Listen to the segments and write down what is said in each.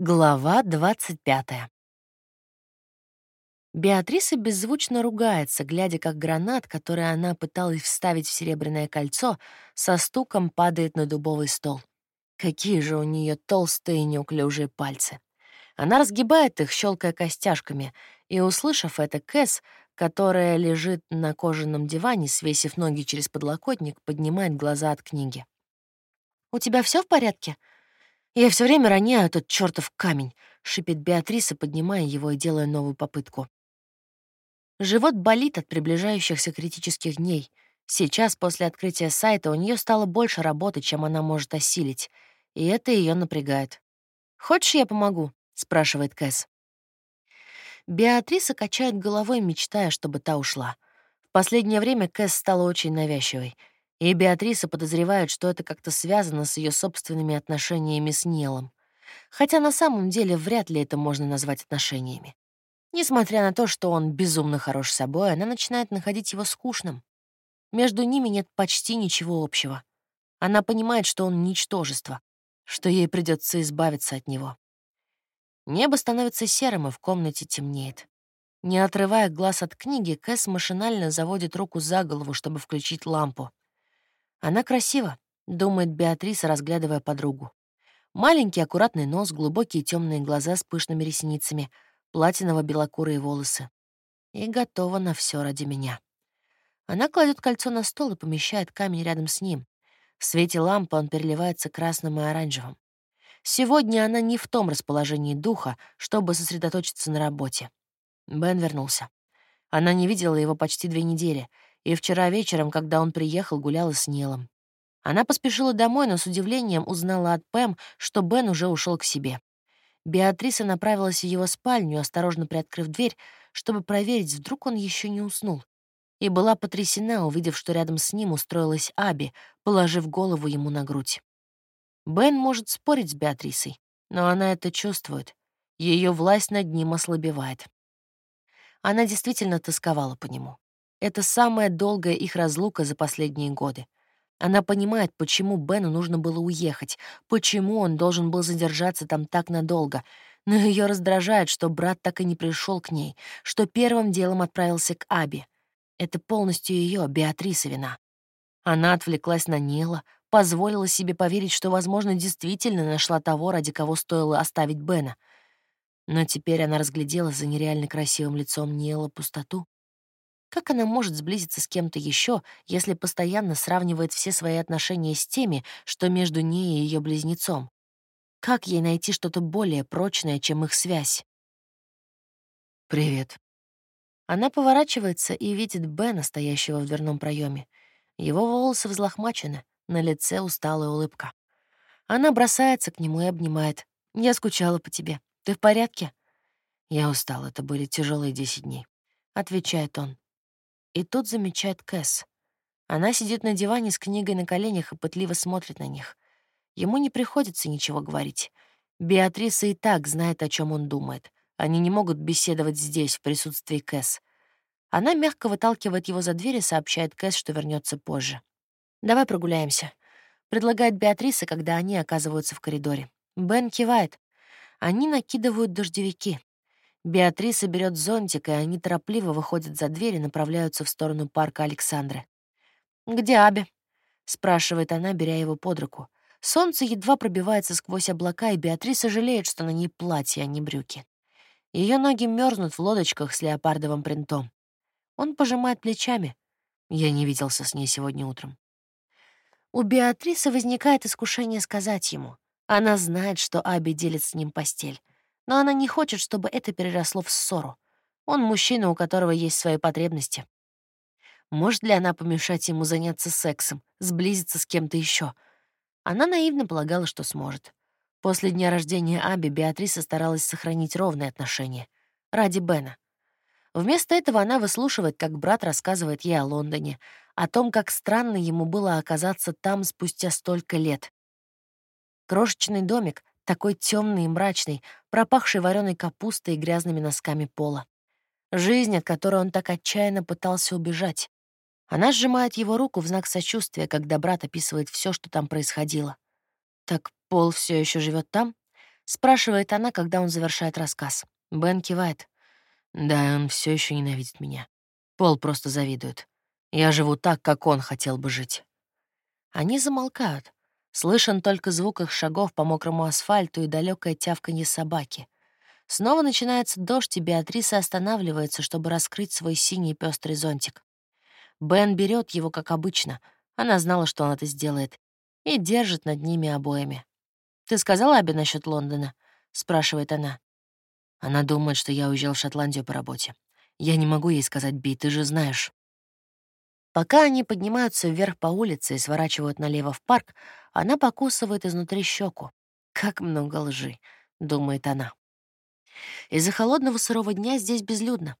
Глава 25. Беатриса беззвучно ругается, глядя, как гранат, который она пыталась вставить в серебряное кольцо, со стуком падает на дубовый стол. Какие же у нее толстые неуклюжие пальцы. Она разгибает их, щелкая костяшками, и, услышав это, Кэс, которая лежит на кожаном диване, свесив ноги через подлокотник, поднимает глаза от книги. «У тебя все в порядке?» «Я все время роняю этот чертов камень», — шипит Беатриса, поднимая его и делая новую попытку. Живот болит от приближающихся критических дней. Сейчас, после открытия сайта, у нее стало больше работы, чем она может осилить, и это ее напрягает. «Хочешь, я помогу?» — спрашивает Кэс. Беатриса качает головой, мечтая, чтобы та ушла. В последнее время Кэс стала очень навязчивой — и Беатриса подозревает, что это как-то связано с ее собственными отношениями с Нелом. Хотя на самом деле вряд ли это можно назвать отношениями. Несмотря на то, что он безумно хорош собой, она начинает находить его скучным. Между ними нет почти ничего общего. Она понимает, что он ничтожество, что ей придется избавиться от него. Небо становится серым, и в комнате темнеет. Не отрывая глаз от книги, Кэс машинально заводит руку за голову, чтобы включить лампу. Она красива, думает Беатриса, разглядывая подругу. Маленький аккуратный нос, глубокие темные глаза с пышными ресницами, платиново-белокурые волосы. И готова на все ради меня. Она кладет кольцо на стол и помещает камень рядом с ним. В свете лампы он переливается красным и оранжевым. Сегодня она не в том расположении духа, чтобы сосредоточиться на работе. Бен вернулся. Она не видела его почти две недели — и вчера вечером, когда он приехал, гуляла с Нилом. Она поспешила домой, но с удивлением узнала от Пэм, что Бен уже ушел к себе. Беатриса направилась в его спальню, осторожно приоткрыв дверь, чтобы проверить, вдруг он еще не уснул. И была потрясена, увидев, что рядом с ним устроилась Аби, положив голову ему на грудь. Бен может спорить с Беатрисой, но она это чувствует. Ее власть над ним ослабевает. Она действительно тосковала по нему. Это самая долгая их разлука за последние годы. Она понимает, почему Бену нужно было уехать, почему он должен был задержаться там так надолго, но ее раздражает, что брат так и не пришел к ней, что первым делом отправился к Аби. Это полностью ее, Беатриса, вина. Она отвлеклась на Нила, позволила себе поверить, что, возможно, действительно нашла того, ради кого стоило оставить Бена. Но теперь она разглядела за нереально красивым лицом Нила пустоту. Как она может сблизиться с кем-то еще, если постоянно сравнивает все свои отношения с теми, что между ней и ее близнецом? Как ей найти что-то более прочное, чем их связь? «Привет». Она поворачивается и видит Бена, стоящего в дверном проеме. Его волосы взлохмачены, на лице усталая улыбка. Она бросается к нему и обнимает. «Я скучала по тебе. Ты в порядке?» «Я устал, это были тяжелые десять дней», — отвечает он. И тут замечает Кэс. Она сидит на диване с книгой на коленях и пытливо смотрит на них. Ему не приходится ничего говорить. Беатриса и так знает, о чем он думает. Они не могут беседовать здесь, в присутствии Кэс. Она мягко выталкивает его за дверь и сообщает Кэс, что вернется позже. «Давай прогуляемся», — предлагает Беатриса, когда они оказываются в коридоре. Бен кивает. Они накидывают дождевики. Беатриса берет зонтик, и они торопливо выходят за дверь и направляются в сторону парка Александры. «Где Аби?» — спрашивает она, беря его под руку. Солнце едва пробивается сквозь облака, и Беатриса жалеет, что на ней платье, а не брюки. Ее ноги мерзнут в лодочках с леопардовым принтом. Он пожимает плечами. Я не виделся с ней сегодня утром. У Беатрисы возникает искушение сказать ему. Она знает, что Аби делит с ним постель но она не хочет, чтобы это переросло в ссору. Он мужчина, у которого есть свои потребности. Может ли она помешать ему заняться сексом, сблизиться с кем-то еще? Она наивно полагала, что сможет. После дня рождения Аби Беатриса старалась сохранить ровные отношения. Ради Бена. Вместо этого она выслушивает, как брат рассказывает ей о Лондоне, о том, как странно ему было оказаться там спустя столько лет. Крошечный домик, такой темный и мрачный, пропахший вареной капустой и грязными носками пола. Жизнь, от которой он так отчаянно пытался убежать. Она сжимает его руку в знак сочувствия, когда брат описывает все, что там происходило. «Так Пол все еще живет там?» — спрашивает она, когда он завершает рассказ. Бен кивает. Да, он все еще ненавидит меня. Пол просто завидует. Я живу так, как он хотел бы жить. Они замолкают. Слышен только звук их шагов по мокрому асфальту и далекое тявканье собаки. Снова начинается дождь, и Беатриса останавливается, чтобы раскрыть свой синий пестрый зонтик. Бен берет его, как обычно. Она знала, что он это сделает. И держит над ними обоими. «Ты сказала Абе насчет Лондона?» — спрашивает она. Она думает, что я уезжал в Шотландию по работе. Я не могу ей сказать, Би, ты же знаешь. Пока они поднимаются вверх по улице и сворачивают налево в парк, она покусывает изнутри щеку. «Как много лжи», — думает она. Из-за холодного сырого дня здесь безлюдно.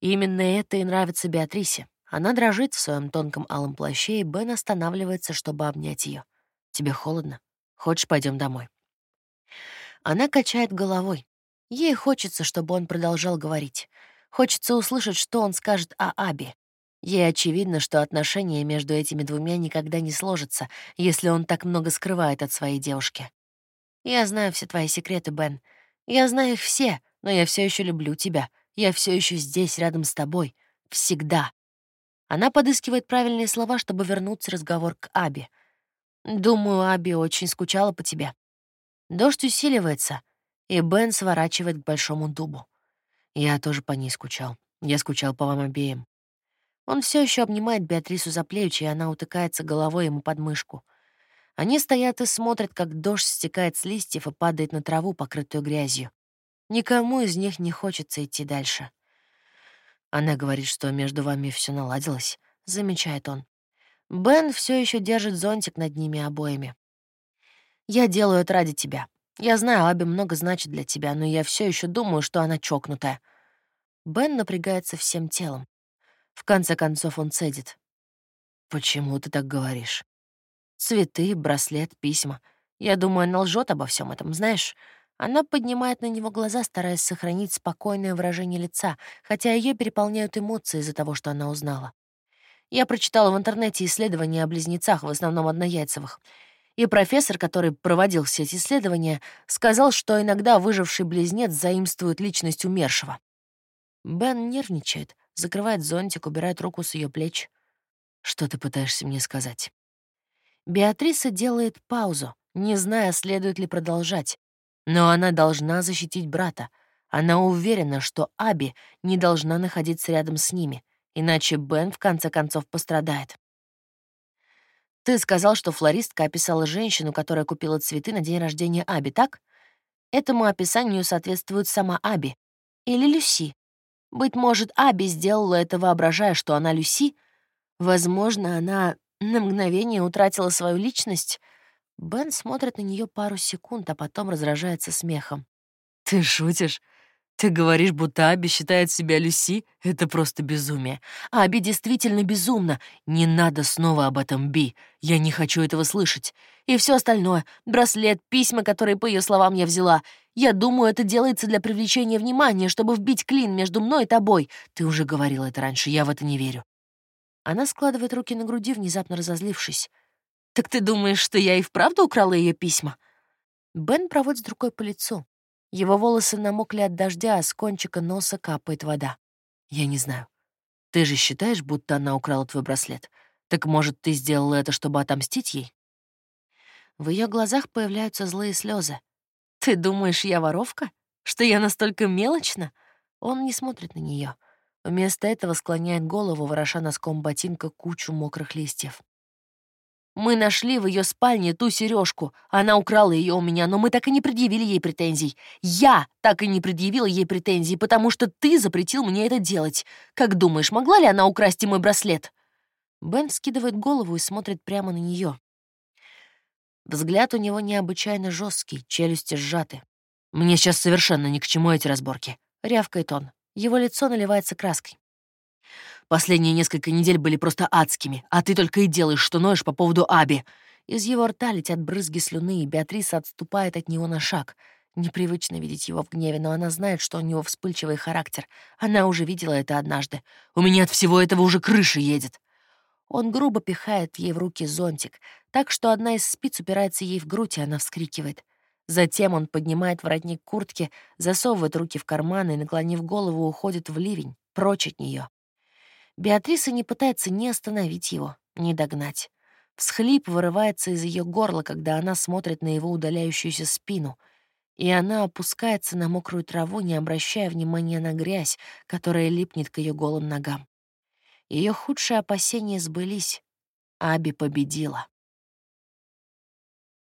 И именно это и нравится Беатрисе. Она дрожит в своем тонком алом плаще, и Бен останавливается, чтобы обнять ее. «Тебе холодно? Хочешь, пойдем домой?» Она качает головой. Ей хочется, чтобы он продолжал говорить. Хочется услышать, что он скажет о Аби. Ей очевидно, что отношения между этими двумя никогда не сложатся, если он так много скрывает от своей девушки. «Я знаю все твои секреты, Бен. Я знаю их все, но я все еще люблю тебя. Я все еще здесь, рядом с тобой. Всегда». Она подыскивает правильные слова, чтобы вернуться разговор к Аби. «Думаю, Аби очень скучала по тебе». Дождь усиливается, и Бен сворачивает к большому дубу. Я тоже по ней скучал. Я скучал по вам обеим. Он все еще обнимает Беатрису за плечи, и она утыкается головой ему под мышку. Они стоят и смотрят, как дождь стекает с листьев и падает на траву, покрытую грязью. Никому из них не хочется идти дальше. Она говорит, что между вами все наладилось, замечает он. Бен все еще держит зонтик над ними обоими. Я делаю это ради тебя. Я знаю, Аби много значит для тебя, но я все еще думаю, что она чокнутая. Бен напрягается всем телом. В конце концов он цедит. «Почему ты так говоришь?» Цветы, браслет, письма. Я думаю, она лжет обо всем этом, знаешь. Она поднимает на него глаза, стараясь сохранить спокойное выражение лица, хотя ее переполняют эмоции из-за того, что она узнала. Я прочитала в интернете исследования о близнецах, в основном однояйцевых. И профессор, который проводил все эти исследования, сказал, что иногда выживший близнец заимствует личность умершего. Бен нервничает, закрывает зонтик, убирает руку с ее плеч. «Что ты пытаешься мне сказать?» Беатриса делает паузу, не зная, следует ли продолжать. Но она должна защитить брата. Она уверена, что Аби не должна находиться рядом с ними, иначе Бен в конце концов пострадает. Ты сказал, что флористка описала женщину, которая купила цветы на день рождения Аби, так? Этому описанию соответствует сама Аби. Или Люси. Быть может, Аби сделала это, воображая, что она Люси. Возможно, она на мгновение утратила свою личность. Бен смотрит на нее пару секунд, а потом разражается смехом. «Ты шутишь? Ты говоришь, будто Аби считает себя Люси? Это просто безумие. Аби действительно безумно. Не надо снова об этом, Би. Я не хочу этого слышать. И все остальное — браслет, письма, которые, по ее словам, я взяла. Я думаю, это делается для привлечения внимания, чтобы вбить клин между мной и тобой. Ты уже говорил это раньше, я в это не верю. Она складывает руки на груди, внезапно разозлившись. «Так ты думаешь, что я и вправду украла ее письма?» Бен проводит рукой по лицу. Его волосы намокли от дождя, а с кончика носа капает вода. Я не знаю. Ты же считаешь, будто она украла твой браслет? Так, может, ты сделала это, чтобы отомстить ей? В ее глазах появляются злые слезы. Ты думаешь, я воровка? Что я настолько мелочна? Он не смотрит на нее. Вместо этого склоняет голову, вороша носком ботинка кучу мокрых листьев. Мы нашли в ее спальне ту сережку. Она украла ее у меня, но мы так и не предъявили ей претензий. Я так и не предъявила ей претензий, потому что ты запретил мне это делать. Как думаешь, могла ли она украсть и мой браслет?» Бен скидывает голову и смотрит прямо на нее. Взгляд у него необычайно жесткий, челюсти сжаты. «Мне сейчас совершенно ни к чему эти разборки», — рявкает он. Его лицо наливается краской. Последние несколько недель были просто адскими, а ты только и делаешь, что ноешь по поводу Аби». Из его рта летят брызги слюны, и Беатриса отступает от него на шаг. Непривычно видеть его в гневе, но она знает, что у него вспыльчивый характер. Она уже видела это однажды. «У меня от всего этого уже крыша едет». Он грубо пихает ей в руки зонтик, так что одна из спиц упирается ей в грудь, и она вскрикивает. Затем он поднимает воротник куртки, засовывает руки в карманы и, наклонив голову, уходит в ливень, прочь от нее. Беатриса не пытается ни остановить его, ни догнать. Всхлип вырывается из ее горла, когда она смотрит на его удаляющуюся спину, и она опускается на мокрую траву, не обращая внимания на грязь, которая липнет к ее голым ногам. Ее худшие опасения сбылись. Аби победила.